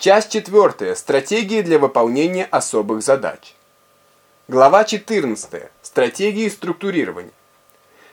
Часть четвертая. Стратегии для выполнения особых задач. Глава 14. Стратегии структурирования.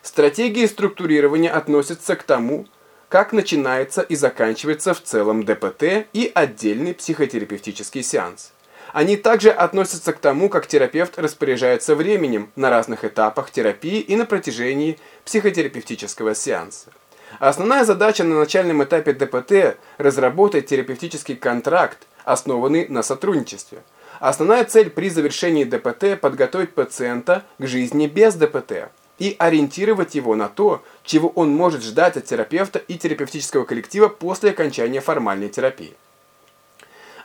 Стратегии структурирования относятся к тому, как начинается и заканчивается в целом ДПТ и отдельный психотерапевтический сеанс. Они также относятся к тому, как терапевт распоряжается временем на разных этапах терапии и на протяжении психотерапевтического сеанса. Основная задача на начальном этапе ДПТ – разработать терапевтический контракт, основанный на сотрудничестве. Основная цель при завершении ДПТ – подготовить пациента к жизни без ДПТ и ориентировать его на то, чего он может ждать от терапевта и терапевтического коллектива после окончания формальной терапии.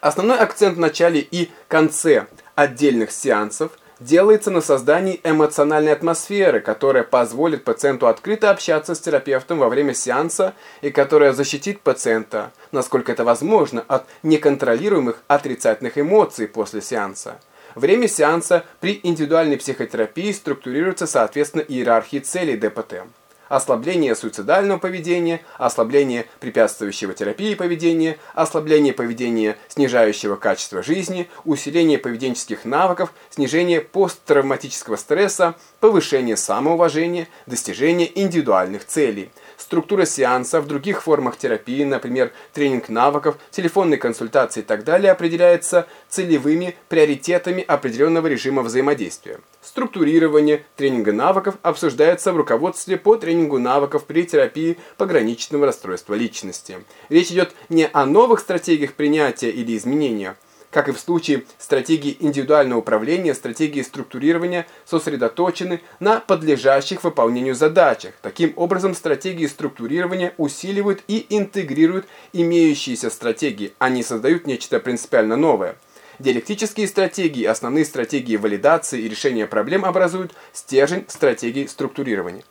Основной акцент в начале и конце отдельных сеансов делается на создании эмоциональной атмосферы, которая позволит пациенту открыто общаться с терапевтом во время сеанса и которая защитит пациента, насколько это возможно, от неконтролируемых отрицательных эмоций после сеанса. Время сеанса при индивидуальной психотерапии структурируется соответственно иерархии целей ДПТ ослабление суицидального поведения, ослабление препятствующего терапии поведения, ослабление поведения, снижающего качество жизни, усиление поведенческих навыков, снижение посттравматического стресса, повышение самоуважения, достижение индивидуальных целей – структура сеанса, в других формах терапии, например, тренинг навыков, телефонные консультации и так далее, определяется целевыми приоритетами определенного режима взаимодействия. Структурирование тренинга навыков обсуждается в руководстве по тренингу навыков при терапии пограничного расстройства личности. Речь идет не о новых стратегиях принятия или изменения, как и в случае стратегии индивидуального управления, стратегии структурирования сосредоточены на подлежащих выполнению задачах. Таким образом, стратегии структурирования усиливают и интегрируют имеющиеся стратегии, они создают нечто принципиально новое. Диалектические стратегии, основные стратегии валидации и решения проблем образуют стержень стратегии структурирования.